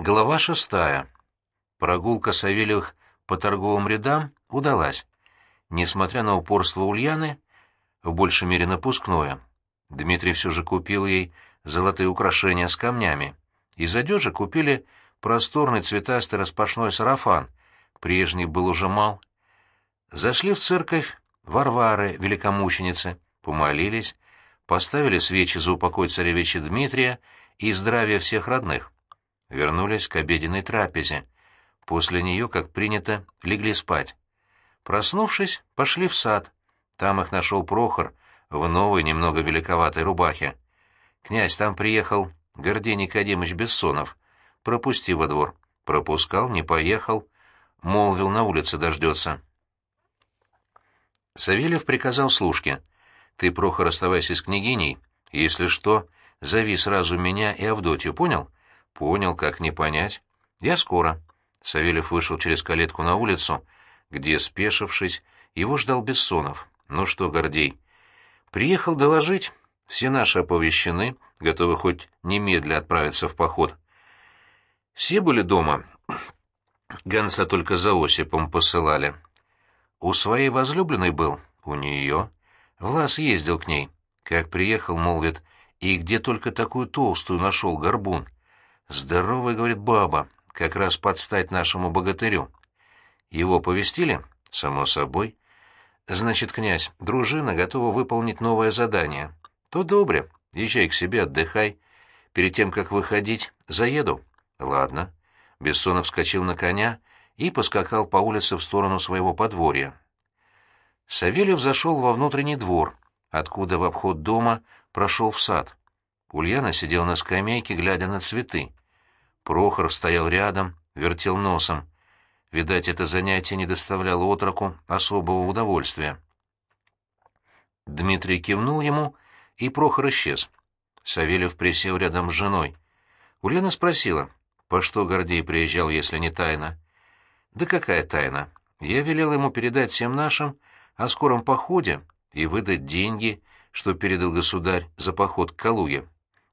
Глава шестая. Прогулка Савельевых по торговым рядам удалась. Несмотря на упорство Ульяны, в большей мере напускное, Дмитрий все же купил ей золотые украшения с камнями. Из одежи купили просторный цветастый распашной сарафан, прежний был уже мал. Зашли в церковь Варвары, великомученицы, помолились, поставили свечи за упокой царевича Дмитрия и здравия всех родных вернулись к обеденной трапезе. После нее, как принято, легли спать. Проснувшись, пошли в сад. Там их нашел Прохор в новой, немного великоватой рубахе. «Князь, там приехал Гордей Никодимыч Бессонов. Пропусти во двор». Пропускал, не поехал. Молвил, на улице дождется. Савельев приказал служке. «Ты, Прохор, оставайся с княгиней. Если что, зови сразу меня и Авдотью, понял?» Понял, как не понять. Я скоро. Савельев вышел через калитку на улицу, где, спешившись, его ждал Бессонов. Ну что, Гордей? Приехал доложить. Все наши оповещены, готовы хоть немедля отправиться в поход. Все были дома. Гонца только за Осипом посылали. У своей возлюбленной был, у нее. Влас ездил к ней. Как приехал, молвит, и где только такую толстую нашел горбун. Здоровая, говорит баба, как раз подстать нашему богатырю. Его повестили? Само собой. Значит, князь, дружина готова выполнить новое задание. То добре, езжай к себе, отдыхай. Перед тем, как выходить, заеду. Ладно. Бессонов вскочил на коня и поскакал по улице в сторону своего подворья. Савельев зашел во внутренний двор, откуда в обход дома прошел в сад. Ульяна сидела на скамейке, глядя на цветы. Прохор стоял рядом, вертел носом. Видать, это занятие не доставляло отроку особого удовольствия. Дмитрий кивнул ему, и Прохор исчез. Савельев присел рядом с женой. Ульяна спросила, по что Гордей приезжал, если не тайна. «Да какая тайна? Я велел ему передать всем нашим о скором походе и выдать деньги, что передал государь за поход к Калуге.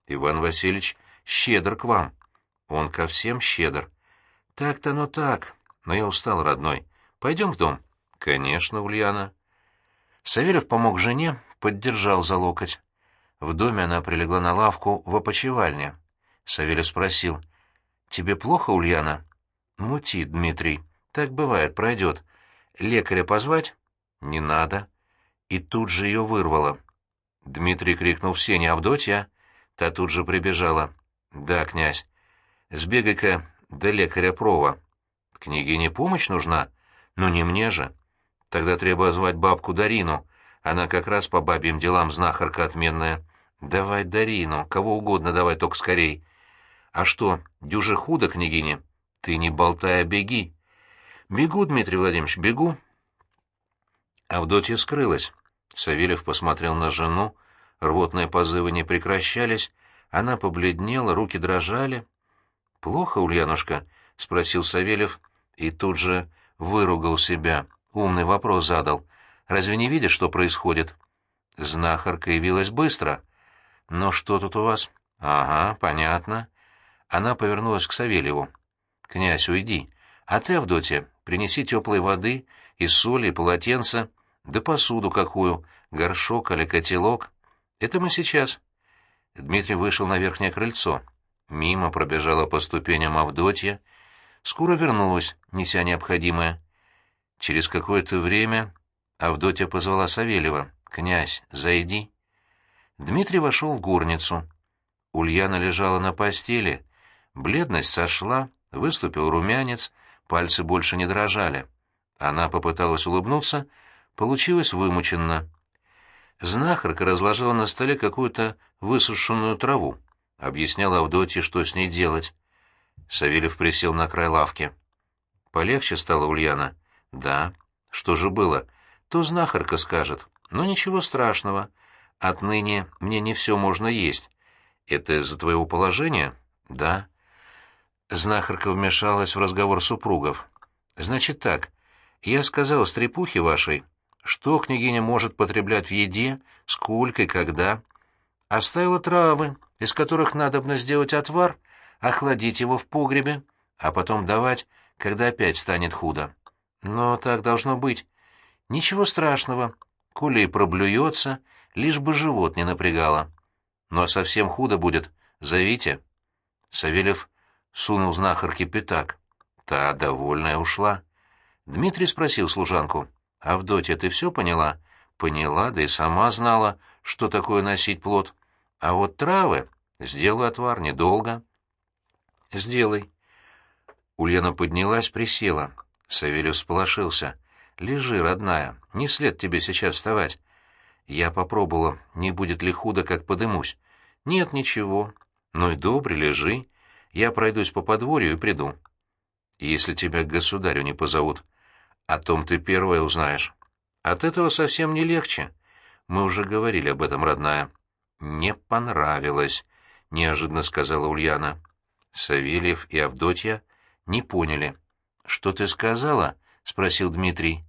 Иван Васильевич щедр к вам. Он ко всем щедр. Так-то оно так. Но я устал, родной. Пойдем в дом. Конечно, Ульяна. Савельев помог жене, поддержал за локоть. В доме она прилегла на лавку в опочивальне. Савельев спросил. «Тебе плохо, Ульяна?» «Мути, Дмитрий. Так бывает, пройдет. Лекаря позвать?» «Не надо». И тут же ее вырвало. Дмитрий крикнул в сене Авдотья. Та тут же прибежала. «Да, князь. Сбегай-ка до лекаря Прова. Княгине помощь нужна? Ну не мне же. Тогда треба звать бабку Дарину. Она как раз по бабьим делам знахарка отменная. Давай Дарину, кого угодно давай, только скорей. А что, дюже худо, княгине? Ты не болтай, а беги. Бегу, Дмитрий Владимирович, бегу. Авдотья скрылась. Савельев посмотрел на жену, рвотные позывы не прекращались, она побледнела, руки дрожали. «Плохо, Ульянушка?» — спросил Савельев и тут же выругал себя. Умный вопрос задал. «Разве не видишь, что происходит?» Знахарка явилась быстро. «Но что тут у вас?» «Ага, понятно». Она повернулась к Савельеву. «Князь, уйди. А ты, Авдотья, принеси теплой воды и соли, и полотенца, да посуду какую, горшок или котелок. Это мы сейчас». Дмитрий вышел на верхнее крыльцо. Мимо пробежала по ступеням Авдотья, скоро вернулась, неся необходимое. Через какое-то время Авдотья позвала Савельева. «Князь, зайди». Дмитрий вошел в горницу. Ульяна лежала на постели. Бледность сошла, выступил румянец, пальцы больше не дрожали. Она попыталась улыбнуться, получилось вымученно. Знахарка разложила на столе какую-то высушенную траву. Объяснял Авдотье, что с ней делать. Савельев присел на край лавки. «Полегче стало, Ульяна?» «Да». «Что же было?» «То знахарка скажет. Но ничего страшного. Отныне мне не все можно есть. Это из-за твоего положения?» «Да». Знахарка вмешалась в разговор супругов. «Значит так, я сказал стрепухе вашей, что княгиня может потреблять в еде, сколько и когда. Оставила травы, из которых надобно сделать отвар, охладить его в погребе, а потом давать, когда опять станет худо. Но так должно быть. Ничего страшного, коли и проблюется, лишь бы живот не напрягало. Но совсем худо будет, зовите. Савельев сунул знахарке пятак. Та, довольная, ушла. Дмитрий спросил служанку. «Авдотья, ты все поняла?» «Поняла, да и сама знала, что такое носить плод. А вот травы...» «Сделаю отвар, недолго». «Сделай». Ульяна поднялась, присела. Савельев сполошился. «Лежи, родная, не след тебе сейчас вставать». Я попробовала, не будет ли худо, как подымусь. «Нет, ничего. Ну и добре, лежи. Я пройдусь по подворью и приду. Если тебя к государю не позовут, о том ты первая узнаешь. От этого совсем не легче. Мы уже говорили об этом, родная». «Не понравилось», — неожиданно сказала Ульяна. Савельев и Авдотья не поняли. «Что ты сказала?» — спросил Дмитрий.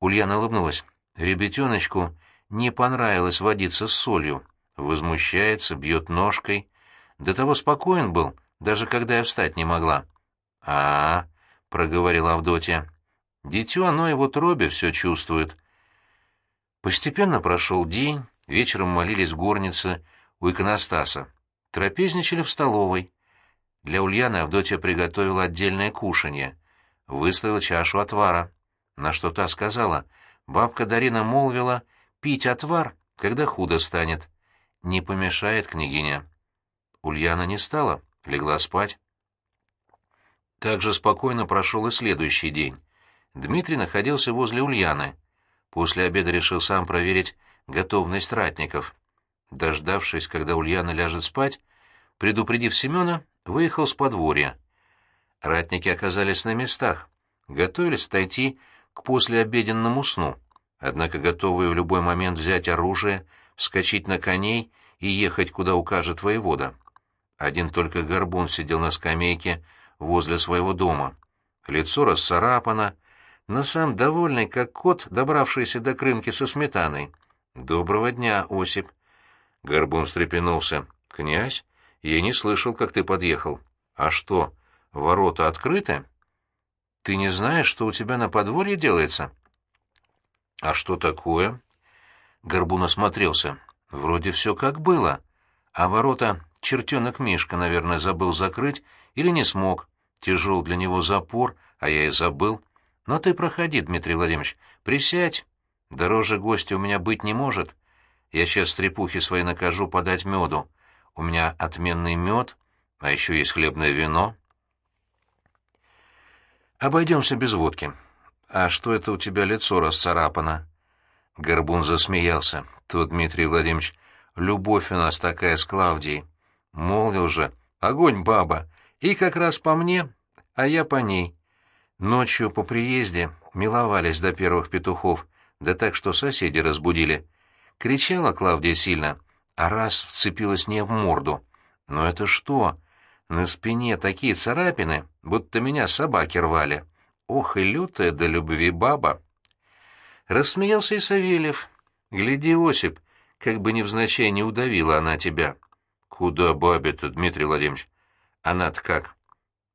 Ульяна улыбнулась. Ребятеночку не понравилось водиться с солью. Возмущается, бьет ножкой. До того спокоен был, даже когда я встать не могла. а, -а, -а проговорила Авдотья. «Дитё, оно его тробе все чувствует». Постепенно прошел день, вечером молились в горнице у иконостаса. Трапезничали в столовой. Для Ульяны Авдотья приготовила отдельное кушанье. Выставила чашу отвара. На что та сказала, бабка Дарина молвила, пить отвар, когда худо станет. Не помешает княгиня. Ульяна не стала, легла спать. Так же спокойно прошел и следующий день. Дмитрий находился возле Ульяны. После обеда решил сам проверить готовность ратников. Дождавшись, когда Ульяна ляжет спать, предупредив Семена, выехал с подворья. Ратники оказались на местах, готовились отойти к послеобеденному сну, однако готовые в любой момент взять оружие, вскочить на коней и ехать, куда укажет воевода. Один только горбун сидел на скамейке возле своего дома. Лицо расцарапано, но сам довольный, как кот, добравшийся до крынки со сметаной. «Доброго дня, Осип!» Горбун встрепенулся. «Князь?» Я не слышал, как ты подъехал. А что, ворота открыты? Ты не знаешь, что у тебя на подворье делается? А что такое? Горбун осмотрелся. Вроде все как было. А ворота чертенок Мишка, наверное, забыл закрыть или не смог. Тяжел для него запор, а я и забыл. Но ты проходи, Дмитрий Владимирович, присядь. Дороже гостя у меня быть не может. Я сейчас стрепухи свои накажу подать меду. У меня отменный мед, а еще есть хлебное вино. Обойдемся без водки. А что это у тебя лицо расцарапано? Горбун засмеялся. Тут, Дмитрий Владимирович, любовь у нас такая с Клавдией. Молвил же, огонь баба, и как раз по мне, а я по ней. Ночью по приезде миловались до первых петухов, да так, что соседи разбудили. Кричала Клавдия сильно, а раз вцепилась не в морду. Но это что? На спине такие царапины, будто меня собаки рвали. Ох и лютая до любви баба. Рассмеялся и Савельев. Гляди, Осип, как бы невзначай не удавила она тебя. Куда бабе-то, Дмитрий Владимирович? Она-то как?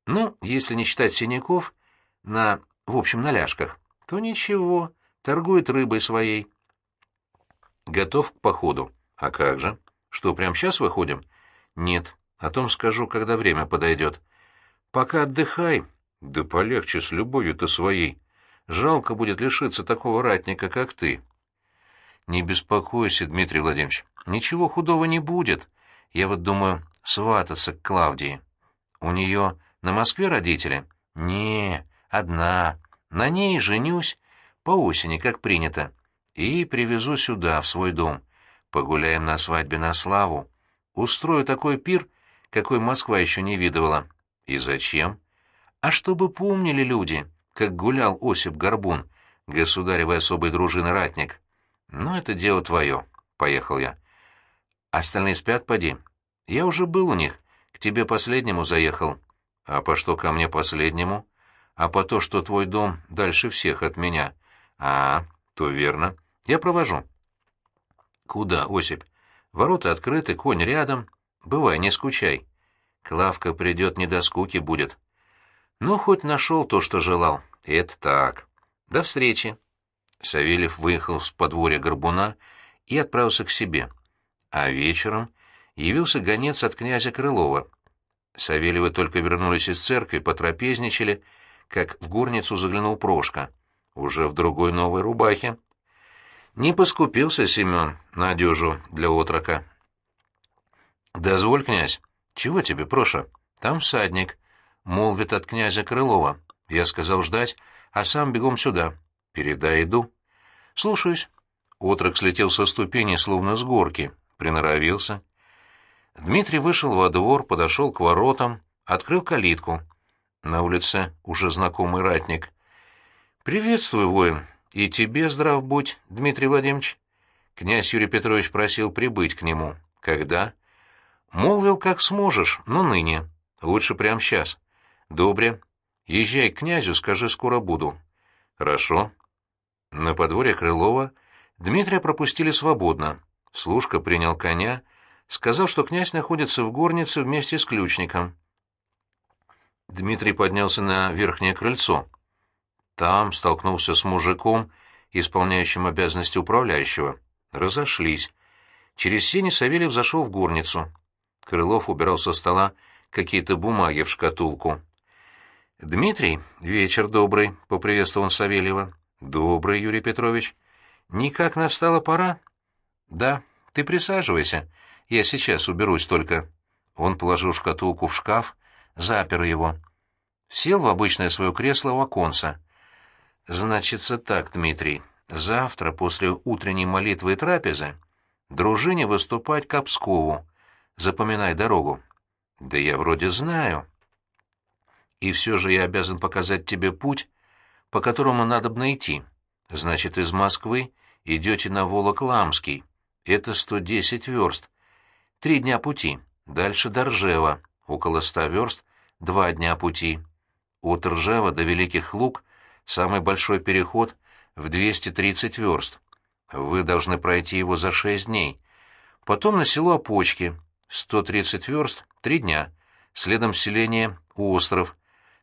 Ну, если не считать синяков, на, в общем, на ляжках, то ничего, торгует рыбой своей. Готов к походу. «А как же? Что, прямо сейчас выходим?» «Нет. О том скажу, когда время подойдет. Пока отдыхай. Да полегче с любовью-то своей. Жалко будет лишиться такого ратника, как ты». «Не беспокойся, Дмитрий Владимирович. Ничего худого не будет. Я вот думаю свататься к Клавдии. У нее на Москве родители?» «Не, одна. На ней женюсь по осени, как принято, и привезу сюда, в свой дом». Погуляем на свадьбе на славу. Устрою такой пир, какой Москва еще не видывала. И зачем? А чтобы помнили люди, как гулял Осип Горбун, государевой особой дружины ратник. Ну, это дело твое. Поехал я. Остальные спят, поди. Я уже был у них. К тебе последнему заехал. А по что ко мне последнему? А по то, что твой дом дальше всех от меня. А, то верно. Я провожу. «Куда, Осип? Ворота открыты, конь рядом. Бывай, не скучай». Клавка придет, не до скуки будет. Ну, хоть нашел то, что желал. Это так. До встречи. Савельев выехал с подворья Горбуна и отправился к себе. А вечером явился гонец от князя Крылова. Савельевы только вернулись из церкви, потрапезничали, как в горницу заглянул Прошка, уже в другой новой рубахе. Не поскупился Семен на одежу для отрока. «Дозволь, князь». «Чего тебе, Проша? Там всадник», — молвит от князя Крылова. Я сказал ждать, а сам бегом сюда. Передай, иду. «Слушаюсь». Отрок слетел со ступени, словно с горки, приноровился. Дмитрий вышел во двор, подошел к воротам, открыл калитку. На улице уже знакомый ратник. «Приветствую, воин. И тебе здрав будь, Дмитрий Владимирович». Князь Юрий Петрович просил прибыть к нему. «Когда?» «Молвил, как сможешь, но ныне. Лучше прямо сейчас. Добре. Езжай к князю, скажи, скоро буду». «Хорошо». На подворье Крылова Дмитрия пропустили свободно. Служка принял коня, сказал, что князь находится в горнице вместе с ключником. Дмитрий поднялся на верхнее крыльцо. Там столкнулся с мужиком, исполняющим обязанности управляющего. Разошлись. Через сени Савельев зашел в горницу. Крылов убирал со стола какие-то бумаги в шкатулку. «Дмитрий, вечер добрый», — поприветствовал Савельева. «Добрый, Юрий Петрович. Никак настала пора?» «Да, ты присаживайся. Я сейчас уберусь только». Он положил шкатулку в шкаф, запер его. Сел в обычное свое кресло у оконца. «Значится так, Дмитрий. Завтра, после утренней молитвы и трапезы, дружине выступать к Обскову. Запоминай дорогу». «Да я вроде знаю». «И все же я обязан показать тебе путь, по которому надо бы идти. Значит, из Москвы идете на Волок-Ламский. Это 110 верст. Три дня пути. Дальше до Ржева, около ста верст, два дня пути. От Ржева до Великих Луг самый большой переход в 230 верст. Вы должны пройти его за шесть дней. Потом на село Опочки, 130 верст, три дня. Следом селение Остров,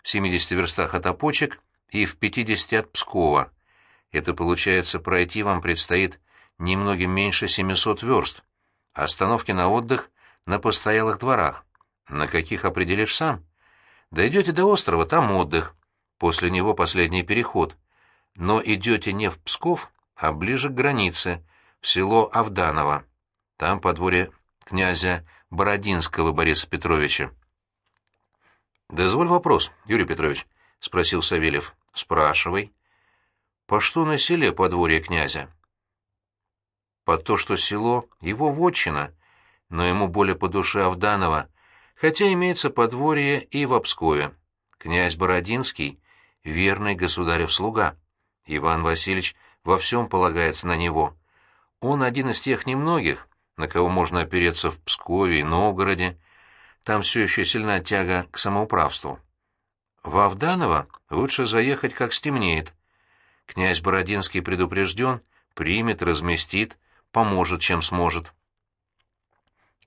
в 70 верстах от Опочек и в 50 от Пскова. Это, получается, пройти вам предстоит немногим меньше 700 верст. Остановки на отдых на постоялых дворах. На каких определишь сам? Дойдете до острова, там отдых. После него последний переход. Но идете не в Псков, а ближе к границе, в село Авданово. Там подворье князя Бородинского Бориса Петровича. «Дозволь вопрос, Юрий Петрович», — спросил Савельев. «Спрашивай». «По что на селе подворье князя?» «По то, что село — его вотчина, но ему более по душе Авданова, хотя имеется подворье и в Обскове. Князь Бородинский — верный государев слуга. Иван Васильевич во всем полагается на него. Он один из тех немногих, на кого можно опереться в Пскове и Новгороде. Там все еще сильна тяга к самоуправству. В Авданово лучше заехать, как стемнеет. Князь Бородинский предупрежден, примет, разместит, поможет, чем сможет.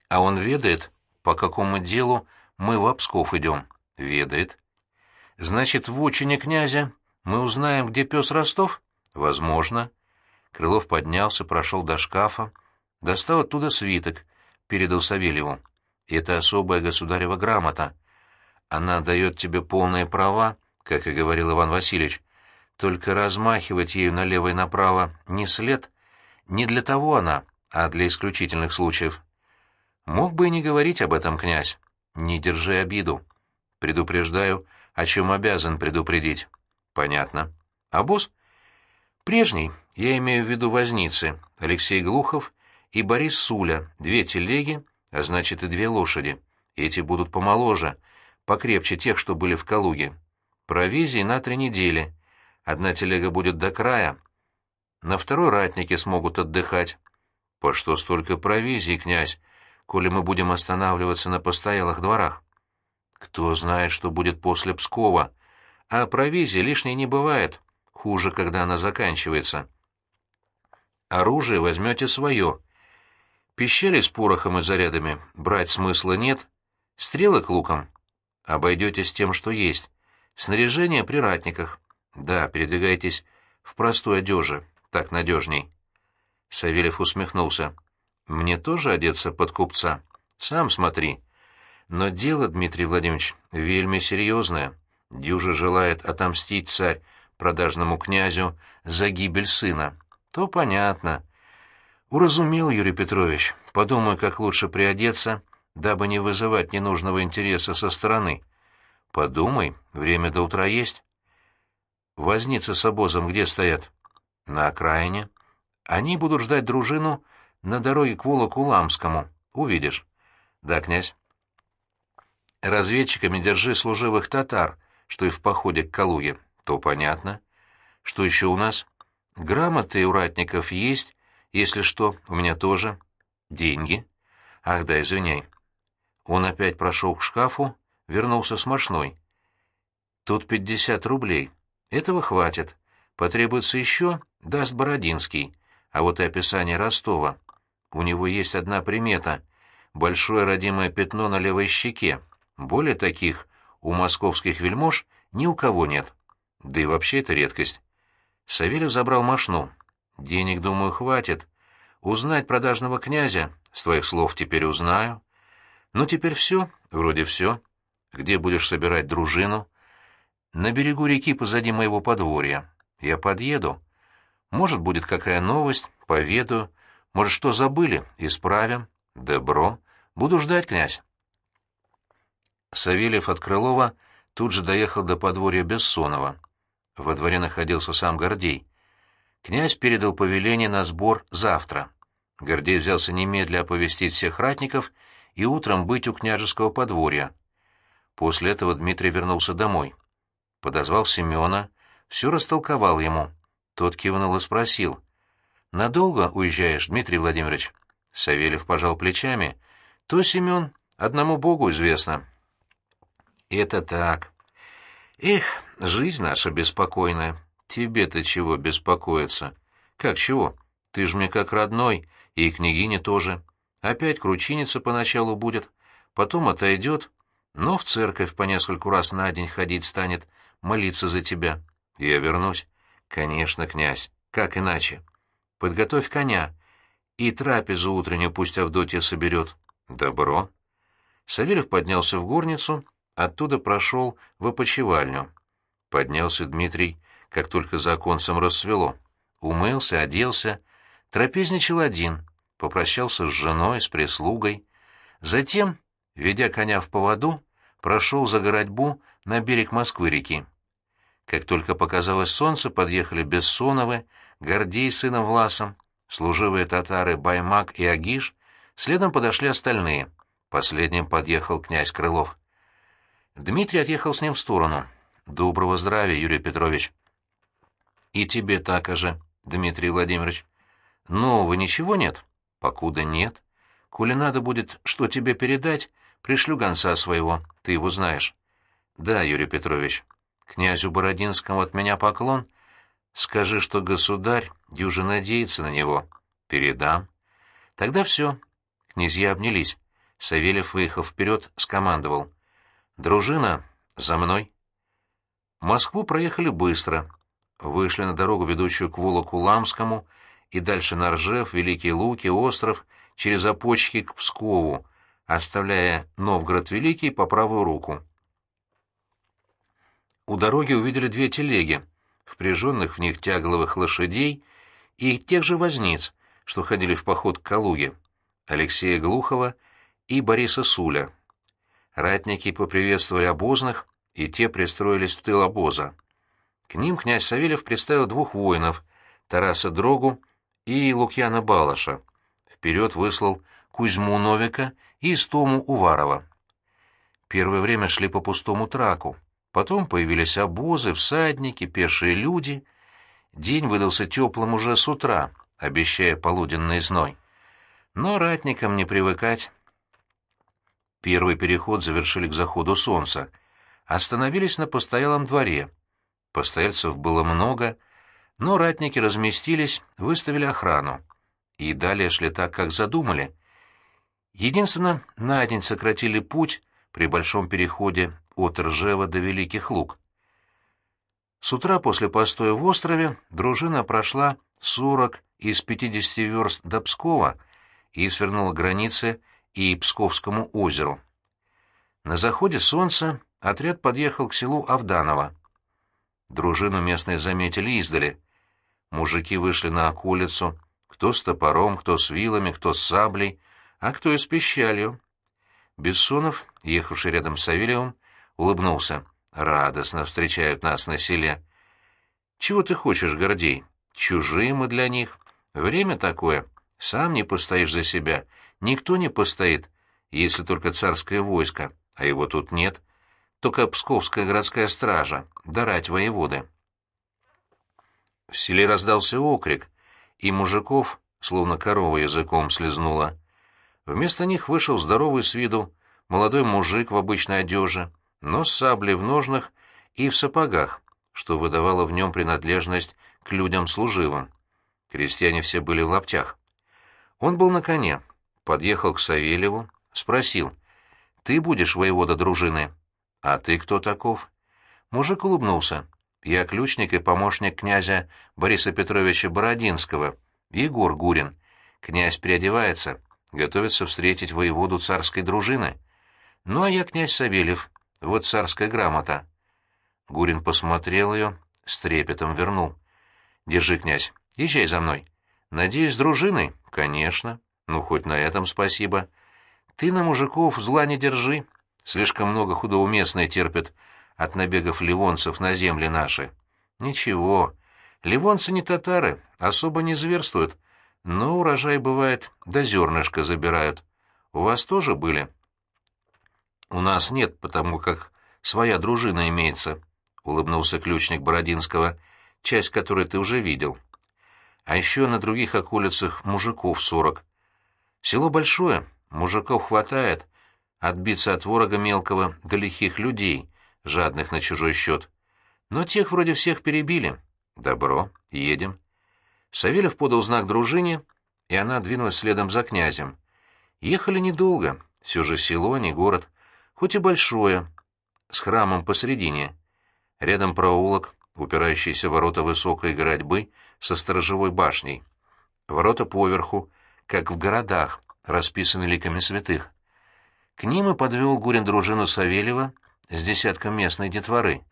А он ведает, по какому делу мы в Обсков идем. Ведает. Значит, в учине князя мы узнаем, где пес Ростов? Возможно. Крылов поднялся, прошел до шкафа, достал оттуда свиток, передал Савельеву. Это особая государева грамота. Она дает тебе полные права, как и говорил Иван Васильевич. Только размахивать ею налево и направо не след. Не для того она, а для исключительных случаев. Мог бы и не говорить об этом, князь. Не держи обиду. Предупреждаю, о чем обязан предупредить. Понятно. А босс? Прежний, я имею в виду возницы, Алексей Глухов и Борис Суля, две телеги, а значит и две лошади. Эти будут помоложе, покрепче тех, что были в Калуге. Провизии на три недели. Одна телега будет до края. На второй ратники смогут отдыхать. По что столько провизии, князь? коли мы будем останавливаться на постоялых дворах. Кто знает, что будет после Пскова. А провизии лишней не бывает. Хуже, когда она заканчивается. Оружие возьмете свое. Пещеры с порохом и зарядами брать смысла нет. Стрелы к лукам. Обойдетесь тем, что есть. Снаряжение при ратниках. Да, передвигайтесь в простой одежде, так надежней. Савельев усмехнулся. Мне тоже одеться под купца? Сам смотри. Но дело, Дмитрий Владимирович, вельми серьезное. Дюжа желает отомстить царь продажному князю за гибель сына. То понятно. Уразумел, Юрий Петрович. Подумаю, как лучше приодеться, дабы не вызывать ненужного интереса со стороны. Подумай, время до утра есть. Возницы с обозом где стоят? На окраине. Они будут ждать дружину на дороге к Волоку-Ламскому. Увидишь. Да, князь. Разведчиками держи служивых татар, что и в походе к Калуге. То понятно. Что еще у нас? Грамоты у ратников есть, если что, у меня тоже. Деньги. Ах да, извиняй. Он опять прошел к шкафу, вернулся с мошной. Тут пятьдесят рублей. Этого хватит. Потребуется еще, даст Бородинский. А вот и описание Ростова. У него есть одна примета — большое родимое пятно на левой щеке. Более таких у московских вельмож ни у кого нет. Да и вообще это редкость. Савельев забрал мошну. Денег, думаю, хватит. Узнать продажного князя, с твоих слов теперь узнаю. Ну, теперь все, вроде все. Где будешь собирать дружину? На берегу реки позади моего подворья. Я подъеду. Может, будет какая новость, поведаю. Может, что забыли, исправим. Добро. Буду ждать, князь. Савельев от Крылова тут же доехал до подворья Бессонова. Во дворе находился сам Гордей. Князь передал повеление на сбор завтра. Гордей взялся немедля оповестить всех ратников и утром быть у княжеского подворья. После этого Дмитрий вернулся домой. Подозвал Семена, все растолковал ему. Тот кивнул и спросил. «Надолго уезжаешь, Дмитрий Владимирович?» Савельев пожал плечами. «То, Семен, одному Богу известно». Это так. Эх, жизнь наша беспокойная. Тебе-то чего беспокоиться? Как чего? Ты ж мне как родной, и княгиня тоже. Опять кручиниться поначалу будет, потом отойдет, но в церковь по нескольку раз на день ходить станет, молиться за тебя. Я вернусь. Конечно, князь, как иначе? Подготовь коня, и трапезу утреннюю пусть Авдотья соберет. Добро. Савельев поднялся в горницу Оттуда прошел в опочивальню. Поднялся Дмитрий, как только за оконцем рассвело. Умылся, оделся, трапезничал один, попрощался с женой, с прислугой. Затем, ведя коня в поводу, прошел за городьбу на берег Москвы-реки. Как только показалось солнце, подъехали Бессоновы, Гордей с сыном Власом, служивые татары Баймак и Агиш, следом подошли остальные. Последним подъехал князь Крылов. Дмитрий отъехал с ним в сторону. «Доброго здравия, Юрий Петрович». «И тебе так же, Дмитрий Владимирович». «Нового ничего нет?» «Покуда нет. Коли надо будет, что тебе передать, пришлю гонца своего, ты его знаешь». «Да, Юрий Петрович. Князю Бородинскому от меня поклон. Скажи, что государь дюже надеется на него. Передам». «Тогда все». Князья обнялись. Савельев, выехав вперед, скомандовал — «Дружина, за мной!» Москву проехали быстро. Вышли на дорогу, ведущую к Волоку-Ламскому, и дальше на Ржев, Великие Луки, остров, через опочки к Пскову, оставляя Новгород Великий по правую руку. У дороги увидели две телеги, впряженных в них тягловых лошадей и тех же возниц, что ходили в поход к Калуге, Алексея Глухова и Бориса Суля. Ратники поприветствовали обозных, и те пристроились в тыл обоза. К ним князь Савельев представил двух воинов — Тараса Дрогу и Лукьяна Балаша. Вперед выслал Кузьму Новика и Истому Уварова. Первое время шли по пустому траку. Потом появились обозы, всадники, пешие люди. День выдался теплым уже с утра, обещая полуденный зной. Но ратникам не привыкать. Первый переход завершили к заходу солнца. Остановились на постоялом дворе. Постояльцев было много, но ратники разместились, выставили охрану. И далее шли так, как задумали. Единственно, на день сократили путь при большом переходе от Ржева до Великих Луг. С утра после постоя в острове дружина прошла 40 из 50 верст до Пскова и свернула границы и Псковскому озеру. На заходе солнца отряд подъехал к селу Авданово. Дружину местные заметили издали. Мужики вышли на околицу, кто с топором, кто с вилами, кто с саблей, а кто и с пищалью. Бессонов, ехавший рядом с Савельевым, улыбнулся. Радостно встречают нас на селе. Чего ты хочешь, Гордей? Чужие мы для них. Время такое. Сам не постоишь за себя. Никто не постоит, если только царское войско, а его тут нет. Только Псковская городская стража, дарать воеводы. В селе раздался окрик, и мужиков, словно корова языком слезнула. Вместо них вышел здоровый с виду молодой мужик в обычной одежде, но с саблей в ножнах и в сапогах, что выдавало в нем принадлежность к людям служивым. Крестьяне все были в лаптях. Он был на коне, подъехал к Савельеву, спросил, «Ты будешь воевода дружины?» «А ты кто таков?» Мужик улыбнулся. «Я ключник и помощник князя Бориса Петровича Бородинского, Егор Гурин. Князь переодевается, готовится встретить воеводу царской дружины. Ну, а я князь Савельев, вот царская грамота». Гурин посмотрел ее, с трепетом вернул. «Держи, князь, езжай за мной. Надеюсь, с дружиной?» «Конечно. Ну, хоть на этом спасибо. Ты на мужиков зла не держи. Слишком много худоуместные терпят от набегов ливонцев на земли наши. Ничего, ливонцы не татары, особо не зверствуют, но урожай бывает, да зернышко забирают. У вас тоже были? У нас нет, потому как своя дружина имеется, — улыбнулся ключник Бородинского, часть которой ты уже видел. А еще на других околицах мужиков сорок. Село большое, мужиков хватает, отбиться от ворога мелкого до лихих людей, жадных на чужой счет. Но тех вроде всех перебили. Добро, едем. Савельев подал знак дружине, и она двинулась следом за князем. Ехали недолго, все же село, не город, хоть и большое, с храмом посредине. Рядом проулок, упирающиеся ворота высокой городьбы со сторожевой башней. Ворота поверху, как в городах, расписаны ликами святых. К ним и подвел Гурин дружину Савельева с десятком местной детворы.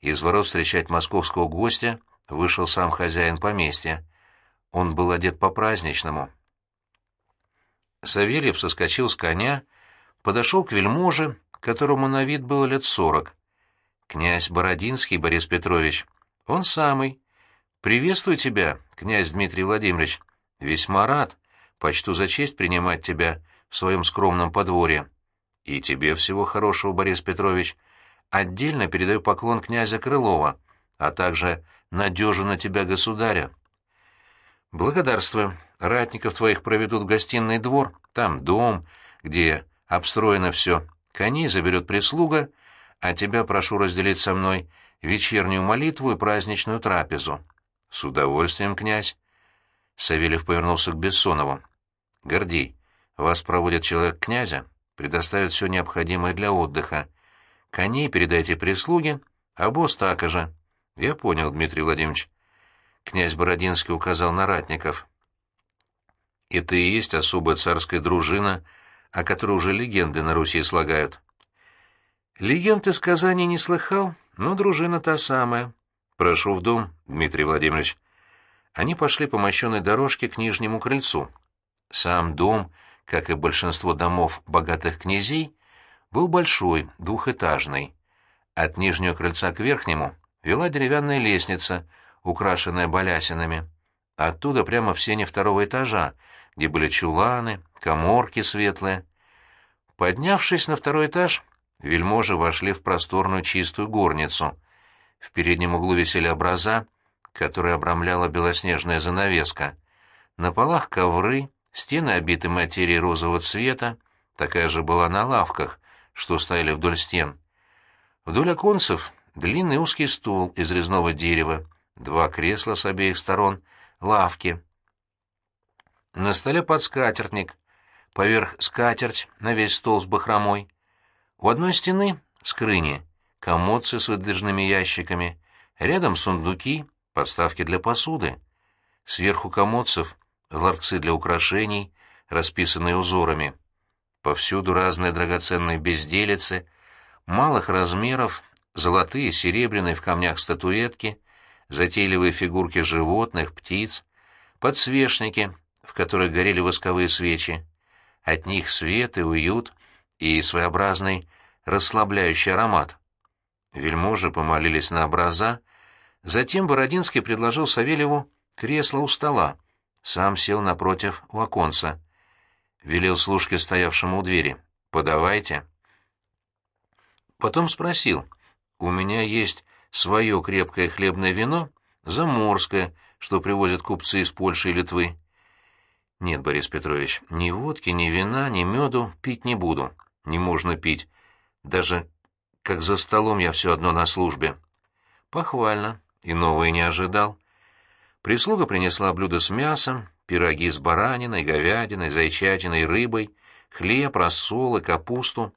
Из ворот встречать московского гостя вышел сам хозяин поместья. Он был одет по-праздничному. Савельев соскочил с коня, подошел к вельможе, которому на вид было лет сорок. «Князь Бородинский, Борис Петрович, он самый. Приветствую тебя, князь Дмитрий Владимирович. Весьма рад. Почту за честь принимать тебя в своем скромном подворье. И тебе всего хорошего, Борис Петрович. Отдельно передаю поклон князя Крылова, а также надежу на тебя государя. Благодарствую. Ратников твоих проведут в гостиный двор, там дом, где обстроено все. Коней заберет прислуга, а тебя прошу разделить со мной вечернюю молитву и праздничную трапезу. С удовольствием, князь. Савельев повернулся к Бессонову. Гордей, вас проводит человек князя, предоставит все необходимое для отдыха. Коней передайте прислуге, а босс так же. Я понял, Дмитрий Владимирович. Князь Бородинский указал на ратников. Это и есть особая царская дружина, о которой уже легенды на Руси слагают. Легенд из Казани не слыхал, но дружина та самая. Прошу в дом, Дмитрий Владимирович. Они пошли по мощенной дорожке к нижнему крыльцу. Сам дом как и большинство домов богатых князей, был большой, двухэтажный. От нижнего крыльца к верхнему вела деревянная лестница, украшенная балясинами. Оттуда прямо в сене второго этажа, где были чуланы, коморки светлые. Поднявшись на второй этаж, вельможи вошли в просторную чистую горницу. В переднем углу висели образа, которые обрамляла белоснежная занавеска. На полах ковры, Стены обиты материей розового цвета, такая же была на лавках, что стояли вдоль стен. Вдоль оконцев длинный узкий стол из резного дерева, два кресла с обеих сторон, лавки. На столе подскатертник, поверх скатерть на весь стол с бахромой. У одной стены — скрыни, комодцы с выдвижными ящиками, рядом сундуки, подставки для посуды. Сверху комодцев — ларцы для украшений, расписанные узорами. Повсюду разные драгоценные безделицы, малых размеров, золотые, серебряные в камнях статуэтки, затейливые фигурки животных, птиц, подсвечники, в которых горели восковые свечи. От них свет и уют, и своеобразный расслабляющий аромат. Вельможи помолились на образа, затем Бородинский предложил Савельеву кресло у стола, сам сел напротив у оконца. Велел служке, стоявшему у двери, «Подавайте». Потом спросил, «У меня есть свое крепкое хлебное вино, заморское, что привозят купцы из Польши и Литвы. «Нет, Борис Петрович, ни водки, ни вина, ни меду пить не буду. Не можно пить. Даже как за столом я все одно на службе». «Похвально. Иного и не ожидал». Прислуга принесла блюда с мясом, пироги с бараниной, говядиной, зайчатиной, рыбой, хлеб, рассол и капусту.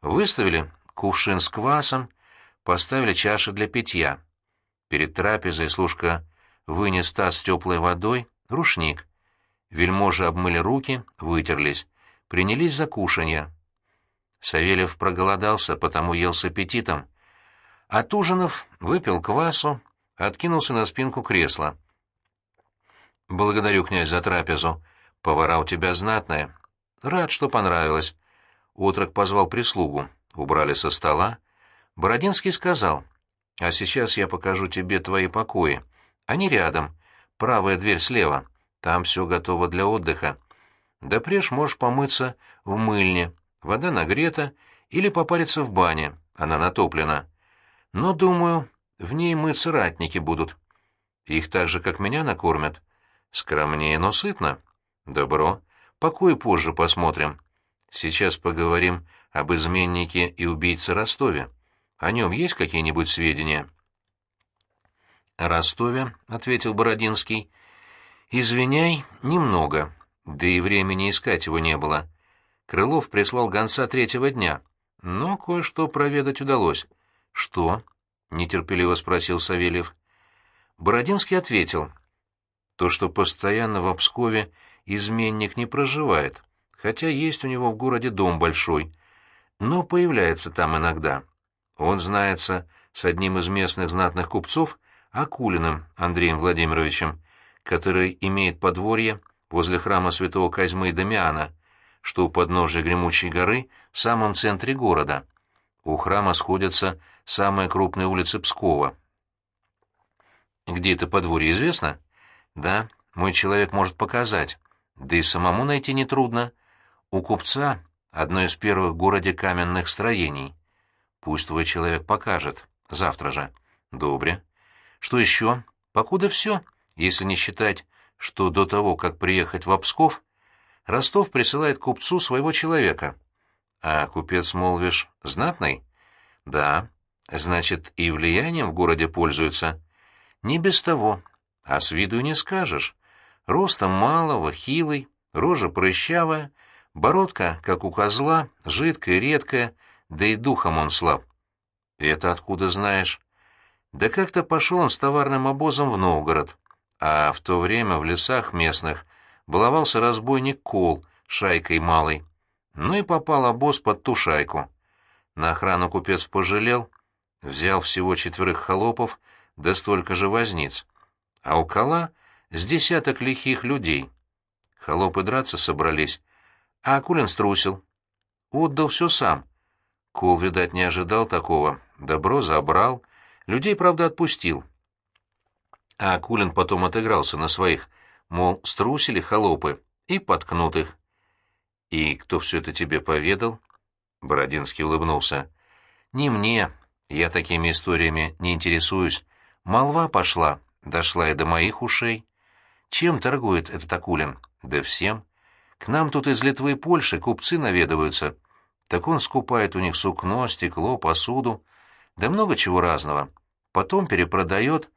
Выставили кувшин с квасом, поставили чаши для питья. Перед трапезой служка вынес таз с теплой водой, рушник — Вельможи обмыли руки, вытерлись, принялись за кушанье. Савельев проголодался, потому ел с аппетитом. От ужинов выпил квасу, откинулся на спинку кресла. «Благодарю, князь, за трапезу. Повара у тебя знатная. Рад, что понравилось». Отрок позвал прислугу. Убрали со стола. Бородинский сказал, «А сейчас я покажу тебе твои покои. Они рядом. Правая дверь слева. Там все готово для отдыха. Да прежь можешь помыться в мыльне, вода нагрета, или попариться в бане, она натоплена. Но, думаю, в ней мыться ратники будут. Их так же, как меня, накормят. Скромнее, но сытно. Добро. Покой позже посмотрим. Сейчас поговорим об изменнике и убийце Ростове. О нем есть какие-нибудь сведения?» «Ростове», — ответил Бородинский, — «Извиняй, немного, да и времени искать его не было. Крылов прислал гонца третьего дня, но кое-что проведать удалось». «Что?» — нетерпеливо спросил Савельев. Бородинский ответил. «То, что постоянно в Обскове изменник не проживает, хотя есть у него в городе дом большой, но появляется там иногда. Он знается с одним из местных знатных купцов, Акулиным Андреем Владимировичем, который имеет подворье возле храма святого Козьмы и Дамиана, что у подножия Гремучей горы в самом центре города. У храма сходятся самые крупные улицы Пскова. Где это подворье, известно? Да, мой человек может показать. Да и самому найти нетрудно. У купца одно из первых в городе каменных строений. Пусть твой человек покажет. Завтра же. Добре. Что еще? Покуда все если не считать, что до того, как приехать в Псков, Ростов присылает купцу своего человека. А купец, молвишь, знатный? Да. Значит, и влиянием в городе пользуется. Не без того. А с виду не скажешь. Ростом малого, хилый, рожа прыщавая, бородка, как у козла, жидкая, редкая, да и духом он слаб. Это откуда знаешь? Да как-то пошел он с товарным обозом в Новгород а в то время в лесах местных баловался разбойник Кол шайкой малой. Ну и попал обоз под ту шайку. На охрану купец пожалел, взял всего четверых холопов, да столько же возниц. А у кола с десяток лихих людей. Холопы драться собрались, а Акулин струсил. Отдал все сам. Кол, видать, не ожидал такого. Добро забрал, людей, правда, отпустил. А Акулин потом отыгрался на своих, мол, струсили холопы и подкнут их. «И кто все это тебе поведал?» Бородинский улыбнулся. «Не мне. Я такими историями не интересуюсь. Молва пошла, дошла и до моих ушей. Чем торгует этот Акулин? Да всем. К нам тут из Литвы и Польши купцы наведываются. Так он скупает у них сукно, стекло, посуду, да много чего разного. Потом перепродает,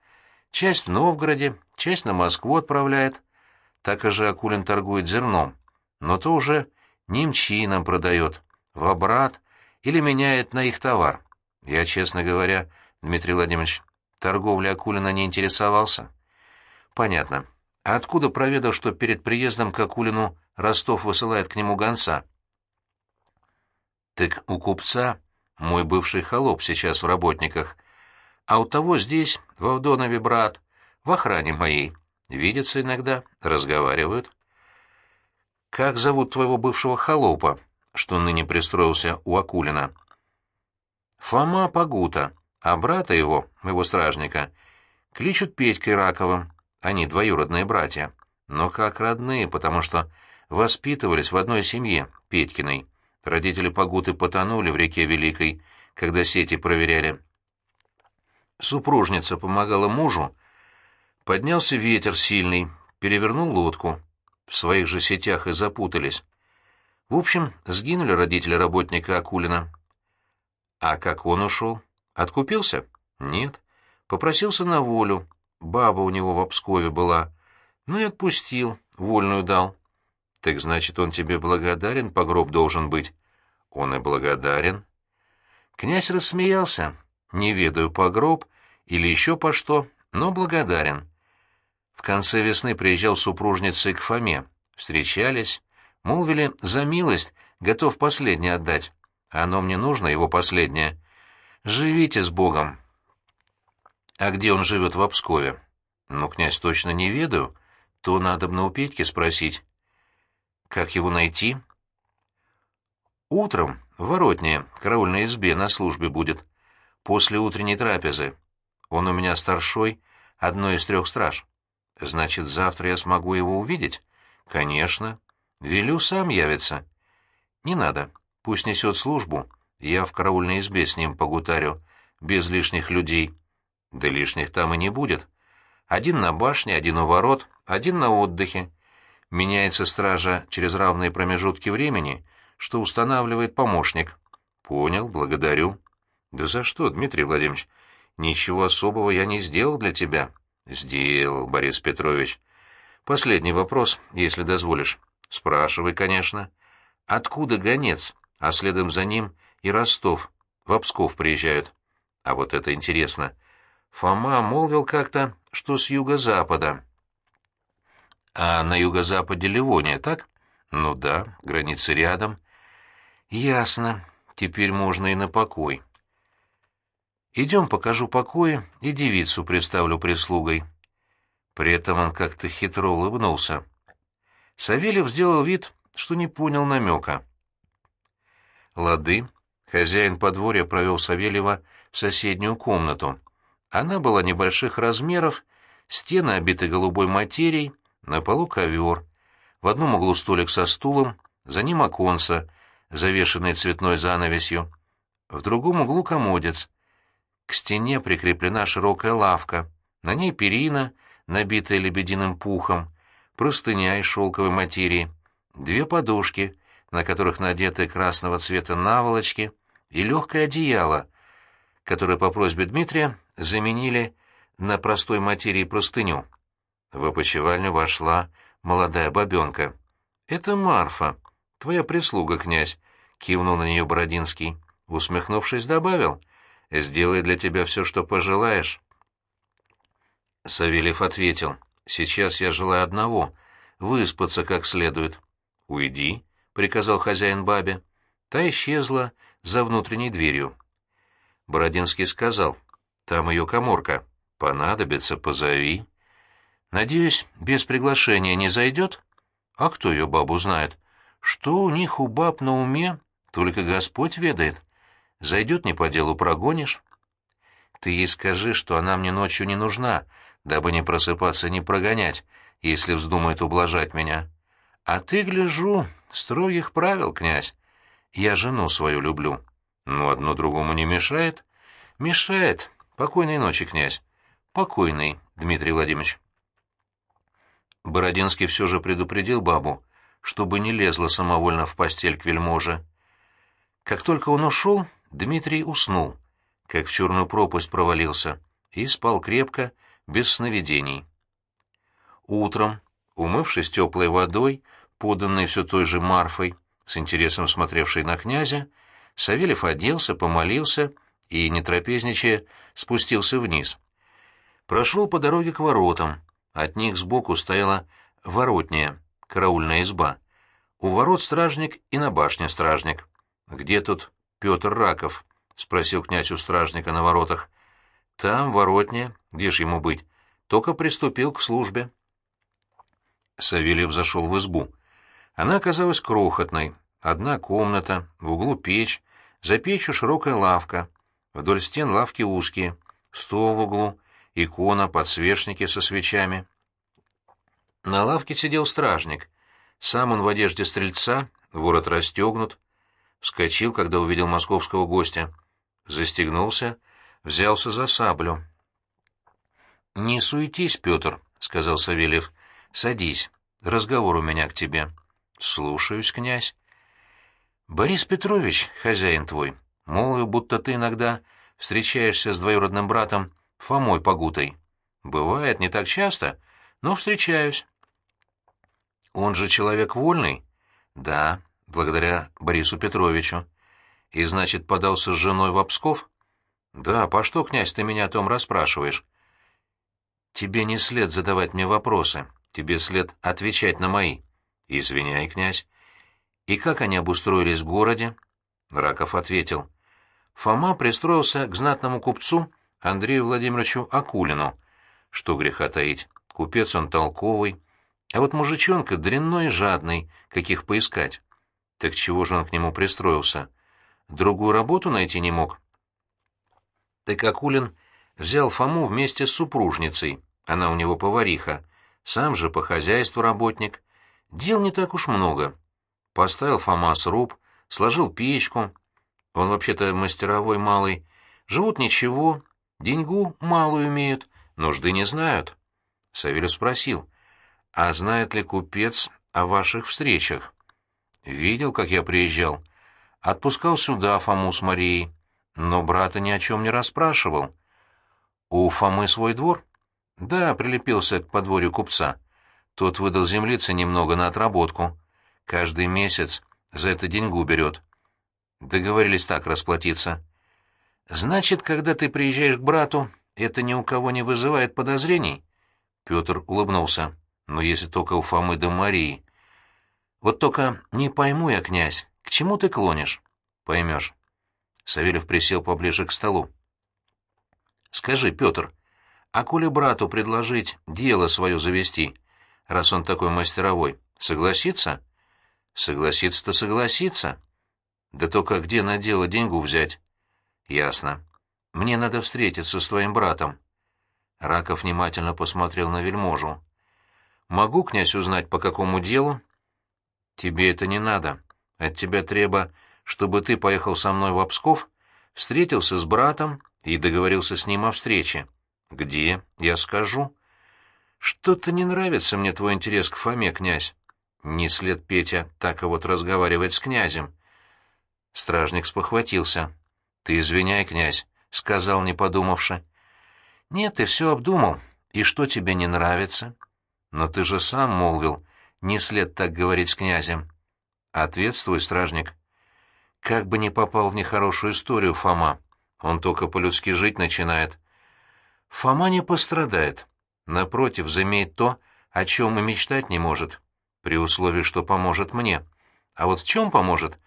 Часть в Новгороде, часть на Москву отправляет. Так же Акулин торгует зерном, но то уже немчинам продает, в обрат или меняет на их товар. Я, честно говоря, Дмитрий Владимирович, торговлей Акулина не интересовался. Понятно. А откуда проведал, что перед приездом к Акулину Ростов высылает к нему гонца? Так у купца мой бывший холоп сейчас в работниках, а у того здесь, в Авдонове, брат, в охране моей. Видятся иногда, разговаривают. Как зовут твоего бывшего холопа, что ныне пристроился у Акулина? Фома Пагута, а брата его, моего стражника, кличут Петькой Раковым. Они двоюродные братья, но как родные, потому что воспитывались в одной семье, Петькиной. Родители Пагуты потонули в реке Великой, когда сети проверяли. Супружница помогала мужу. Поднялся ветер сильный, перевернул лодку. В своих же сетях и запутались. В общем, сгинули родители работника Акулина. А как он ушел? Откупился? Нет. Попросился на волю. Баба у него в Обскове была. Ну и отпустил, вольную дал. Так значит, он тебе благодарен, погроб должен быть. Он и благодарен. Князь рассмеялся. Не ведаю, погроб или еще по что, но благодарен. В конце весны приезжал супружницей к Фоме. Встречались, молвили, за милость готов последнее отдать. Оно мне нужно, его последнее. Живите с Богом. А где он живет в Обскове? Ну, князь, точно не ведаю. То надо бы на у Петьки спросить. Как его найти? Утром, в воротне, караульной избе, на службе будет. После утренней трапезы. Он у меня старшой, одной из трех страж. Значит, завтра я смогу его увидеть? Конечно. Велю сам явиться. Не надо. Пусть несет службу. Я в караульной избе с ним погутарю. Без лишних людей. Да лишних там и не будет. Один на башне, один у ворот, один на отдыхе. Меняется стража через равные промежутки времени — что устанавливает помощник. Понял, благодарю. Да за что, Дмитрий Владимирович? Ничего особого я не сделал для тебя. Сделал, Борис Петрович. Последний вопрос, если дозволишь. Спрашивай, конечно. Откуда гонец, а следом за ним и Ростов, в Псков приезжают? А вот это интересно. Фома молвил как-то, что с юго-запада. А на юго-западе Ливония, так? Ну да, границы рядом. Ясно. Теперь можно и на покой. Идем, покажу покои и девицу представлю прислугой. При этом он как-то хитро улыбнулся. Савельев сделал вид, что не понял намека. Лады. Хозяин подворья провел Савельева в соседнюю комнату. Она была небольших размеров, стены обиты голубой материей, на полу ковер. В одном углу столик со стулом, за ним оконце, завешенный цветной занавесью. В другом углу комодец. К стене прикреплена широкая лавка. На ней перина, набитая лебединым пухом, простыня из шелковой материи, две подушки, на которых надеты красного цвета наволочки, и легкое одеяло, которое по просьбе Дмитрия заменили на простой материи простыню. В опочивальню вошла молодая бабенка. «Это Марфа», Твоя прислуга, князь, — кивнул на нее Бородинский. Усмехнувшись, добавил. — Сделай для тебя все, что пожелаешь. Савельев ответил. — Сейчас я желаю одного — выспаться как следует. — Уйди, — приказал хозяин бабе. Та исчезла за внутренней дверью. Бородинский сказал. — Там ее коморка. Понадобится, позови. — Надеюсь, без приглашения не зайдет? — А кто ее бабу знает? — что у них у баб на уме, только Господь ведает. Зайдет не по делу прогонишь. Ты ей скажи, что она мне ночью не нужна, дабы не просыпаться, не прогонять, если вздумает ублажать меня. А ты, гляжу, строгих правил, князь. Я жену свою люблю. Ну, одно другому не мешает? Мешает. Покойной ночи, князь. Покойный, Дмитрий Владимирович. Бородинский все же предупредил бабу, чтобы не лезла самовольно в постель к вельможе. Как только он ушел, Дмитрий уснул, как в черную пропасть провалился, и спал крепко, без сновидений. Утром, умывшись теплой водой, поданной все той же Марфой, с интересом смотревшей на князя, Савельев оделся, помолился и, не трапезничая, спустился вниз. Прошел по дороге к воротам. От них сбоку стояла воротняя, караульная изба. У ворот стражник и на башне стражник. «Где тут Петр Раков?» — спросил князь у стражника на воротах. «Там, воротня. Где ж ему быть? Только приступил к службе». Савельев зашел в избу. Она оказалась крохотной. Одна комната, в углу печь, за печью широкая лавка. Вдоль стен лавки узкие, стол в углу, икона, подсвечники со свечами. На лавке сидел стражник. Сам он в одежде стрельца, ворот расстегнут. Вскочил, когда увидел московского гостя. Застегнулся, взялся за саблю. — Не суетись, Петр, — сказал Савельев. — Садись. Разговор у меня к тебе. — Слушаюсь, князь. — Борис Петрович, хозяин твой, молвил, будто ты иногда встречаешься с двоюродным братом Фомой Погутой. Бывает, не так часто, но встречаюсь. Он же человек вольный? Да, благодаря Борису Петровичу. И, значит, подался с женой в Псков? Да, по что, князь, ты меня о том расспрашиваешь? Тебе не след задавать мне вопросы, тебе след отвечать на мои. Извиняй, князь. И как они обустроились в городе? Раков ответил. Фома пристроился к знатному купцу Андрею Владимировичу Акулину. Что греха таить, купец он толковый, а вот мужичонка дрянной и жадный, каких поискать. Так чего же он к нему пристроился? Другую работу найти не мог? Так Акулин взял Фому вместе с супружницей, она у него повариха, сам же по хозяйству работник. Дел не так уж много. Поставил Фома сруб, сложил печку. Он вообще-то мастеровой малый. Живут ничего, деньгу малую имеют, нужды не знают. Савельев спросил, а знает ли купец о ваших встречах? Видел, как я приезжал. Отпускал сюда Фому с Марией, но брата ни о чем не расспрашивал. У Фомы свой двор? Да, прилепился к подворью купца. Тот выдал землицы немного на отработку. Каждый месяц за это деньгу берет. Договорились так расплатиться. Значит, когда ты приезжаешь к брату, это ни у кого не вызывает подозрений? Петр улыбнулся. Но если только у Фомы да Марии. Вот только не пойму я, князь, к чему ты клонишь? Поймешь. Савельев присел поближе к столу. Скажи, Петр, а коли брату предложить дело свое завести, раз он такой мастеровой, согласится? Согласится-то согласится. Да только где на дело деньгу взять? Ясно. Мне надо встретиться с твоим братом. Раков внимательно посмотрел на вельможу. Могу, князь, узнать, по какому делу? Тебе это не надо. От тебя треба, чтобы ты поехал со мной в Псков, встретился с братом и договорился с ним о встрече. Где? Я скажу. Что-то не нравится мне твой интерес к Фоме, князь. Не след Петя так и вот разговаривать с князем. Стражник спохватился. Ты извиняй, князь, сказал, не подумавши. Нет, ты все обдумал. И что тебе не нравится? Но ты же сам молвил, не след так говорить с князем. Ответствуй, стражник. Как бы не попал в нехорошую историю Фома. Он только по-людски жить начинает. Фома не пострадает. Напротив, заимеет то, о чем и мечтать не может, при условии, что поможет мне. А вот в чем поможет,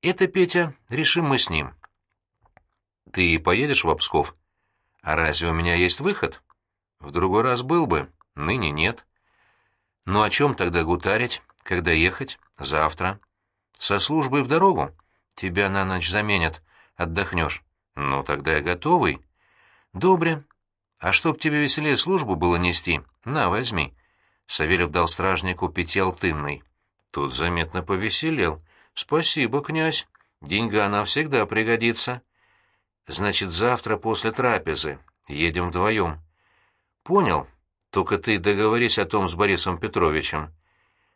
это, Петя, решим мы с ним. Ты поедешь в Псков? А разве у меня есть выход? В другой раз был бы, ныне нет. Ну о чем тогда гутарить? Когда ехать? Завтра. Со службой в дорогу? Тебя на ночь заменят. Отдохнешь. Ну, тогда я готовый. Добре. А чтоб тебе веселее службу было нести, на, возьми. Савельев дал стражнику пятиалтынный. Тут заметно повеселел. Спасибо, князь. Деньга она всегда пригодится. Значит, завтра после трапезы. Едем вдвоем. Понял. Только ты договорись о том с Борисом Петровичем.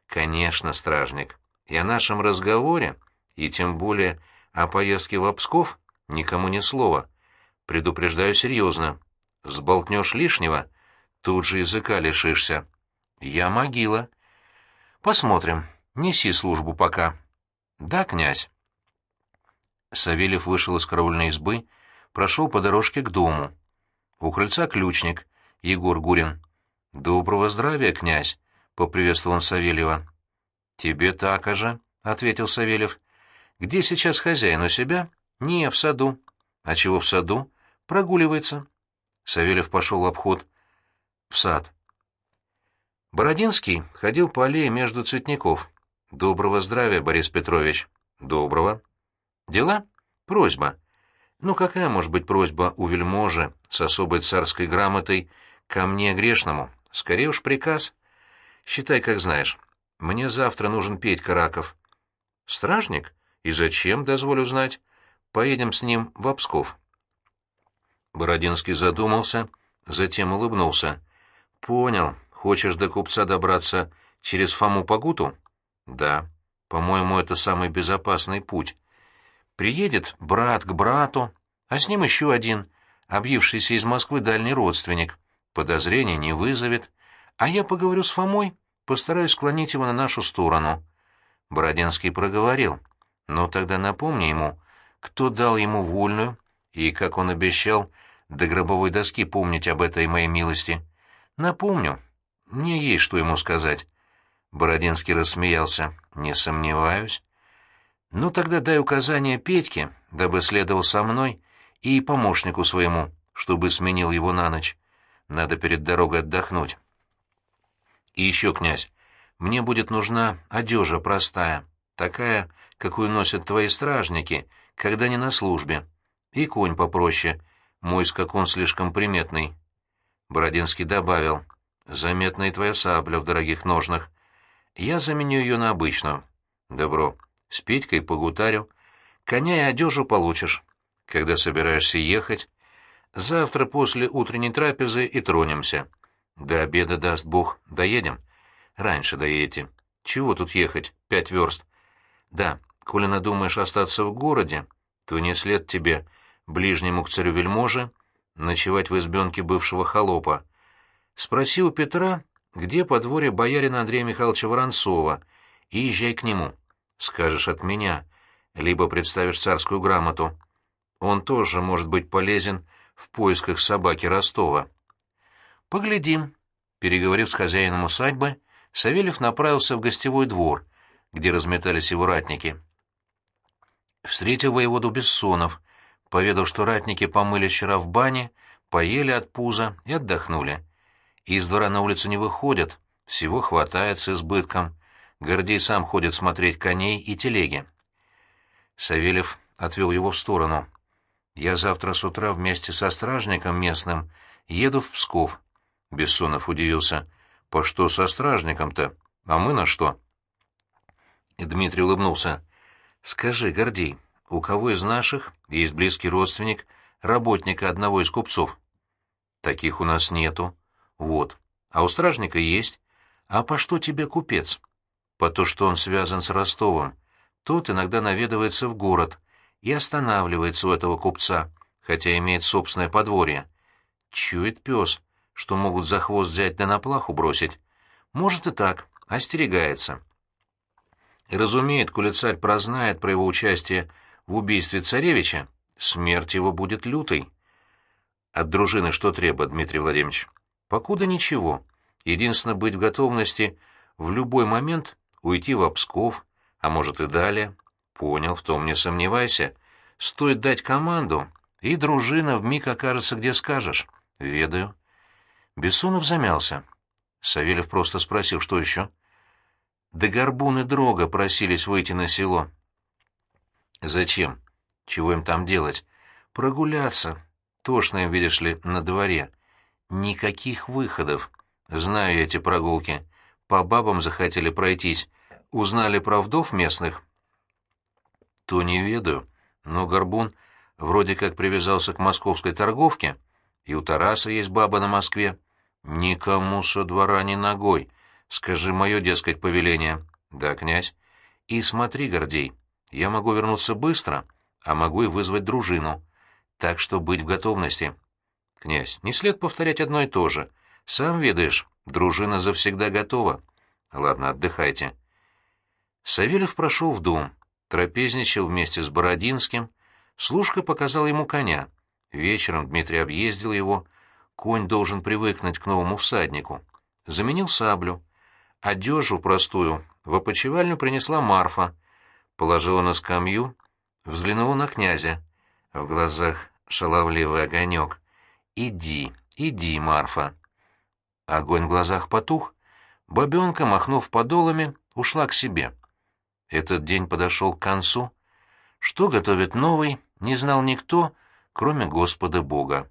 Конечно, стражник. И о нашем разговоре, и тем более о поездке в Псков, никому ни слова. Предупреждаю серьезно. Сболтнешь лишнего, тут же языка лишишься. Я могила. Посмотрим. Неси службу пока. Да, князь. Савельев вышел из караульной избы, прошел по дорожке к дому. У крыльца ключник, Егор Гурин. «Доброго здравия, князь!» — поприветствовал он Савельева. «Тебе так же», — ответил Савельев. «Где сейчас хозяин у себя?» «Не, в саду». «А чего в саду?» «Прогуливается». Савельев пошел обход в сад. Бородинский ходил по аллее между цветников. «Доброго здравия, Борис Петрович». «Доброго». «Дела?» «Просьба». «Ну, какая может быть просьба у вельможи с особой царской грамотой ко мне грешному? Скорее уж приказ. Считай, как знаешь. Мне завтра нужен Петька Раков». «Стражник? И зачем, дозволю знать? Поедем с ним в Обсков». Бородинский задумался, затем улыбнулся. «Понял. Хочешь до купца добраться через Фому Пагуту?» «Да. По-моему, это самый безопасный путь. Приедет брат к брату, а с ним еще один, объявшийся из Москвы дальний родственник. Подозрения не вызовет. А я поговорю с Фомой, постараюсь склонить его на нашу сторону». Бородинский проговорил. «Ну тогда напомни ему, кто дал ему вольную и, как он обещал, до гробовой доски помнить об этой моей милости. Напомню. Мне есть что ему сказать». Бородинский рассмеялся. «Не сомневаюсь». «Ну тогда дай указание Петьке, дабы следовал со мной, и помощнику своему, чтобы сменил его на ночь. Надо перед дорогой отдохнуть». «И еще, князь, мне будет нужна одежа простая, такая, какую носят твои стражники, когда не на службе, и конь попроще, мой скакун слишком приметный». Бородинский добавил, «Заметна и твоя сабля в дорогих ножнах. Я заменю ее на обычную». «Добро. С Петькой погутарю. Коня и одежу получишь. Когда собираешься ехать?» «Завтра после утренней трапезы и тронемся. До обеда, даст Бог, доедем. Раньше доедете. Чего тут ехать? Пять верст. Да, коли надумаешь остаться в городе, то не след тебе, ближнему к царю-вельможе, ночевать в избенке бывшего холопа. Спроси у Петра, где подворье боярина Андрея Михайловича Воронцова, и езжай к нему. Скажешь от меня, либо представишь царскую грамоту. Он тоже может быть полезен в поисках собаки Ростова. Поглядим. Переговорив с хозяином усадьбы, Савельев направился в гостевой двор, где разметались его ратники. Встретил воеводу Бессонов, Поведал, что ратники помыли вчера в бане, поели от пуза и отдохнули. Из двора на улицу не выходят, всего хватает с избытком. Гордей сам ходит смотреть коней и телеги. Савельев отвел его в сторону. «Я завтра с утра вместе со стражником местным еду в Псков». Бессонов удивился. «По что со стражником-то? А мы на что?» И Дмитрий улыбнулся. «Скажи, Гордей, у кого из наших есть близкий родственник работника одного из купцов. Таких у нас нету. Вот. А у стражника есть. А по что тебе купец? По то, что он связан с Ростовом. Тот иногда наведывается в город и останавливается у этого купца, хотя имеет собственное подворье. Чует пес, что могут за хвост взять да на плаху бросить. Может и так, остерегается. Разумеет, коли царь прознает про его участие в убийстве царевича, смерть его будет лютой. От дружины что требует, Дмитрий Владимирович? Покуда ничего. Единственное, быть в готовности в любой момент уйти в Псков, а может и далее. Понял, в том не сомневайся. Стоит дать команду, и дружина вмиг окажется, где скажешь. Ведаю. Бессонов замялся. Савельев просто спросил, что еще? Да горбуны дрога просились выйти на село. Зачем? Чего им там делать? Прогуляться. Тошно им, видишь ли, на дворе. Никаких выходов. Знаю эти прогулки. По бабам захотели пройтись. Узнали про вдов местных? То не ведаю. Но Горбун вроде как привязался к московской торговке, и у Тараса есть баба на Москве. Никому со двора ни ногой. Скажи мое, дескать, повеление. Да, князь. И смотри, Гордей, я могу вернуться быстро, а могу и вызвать дружину. Так что быть в готовности. Князь, не след повторять одно и то же. Сам ведаешь, дружина завсегда готова. Ладно, отдыхайте. Савельев прошел в дом, трапезничал вместе с Бородинским, Служка показал ему коня. Вечером Дмитрий объездил его. Конь должен привыкнуть к новому всаднику. Заменил саблю. Одежу простую в опочивальню принесла Марфа. Положила на скамью, взглянула на князя. В глазах шаловливый огонек. «Иди, иди, Марфа». Огонь в глазах потух. Бабенка, махнув подолами, ушла к себе. Этот день подошел к концу. Что готовит новый, не знал никто, кроме Господа Бога.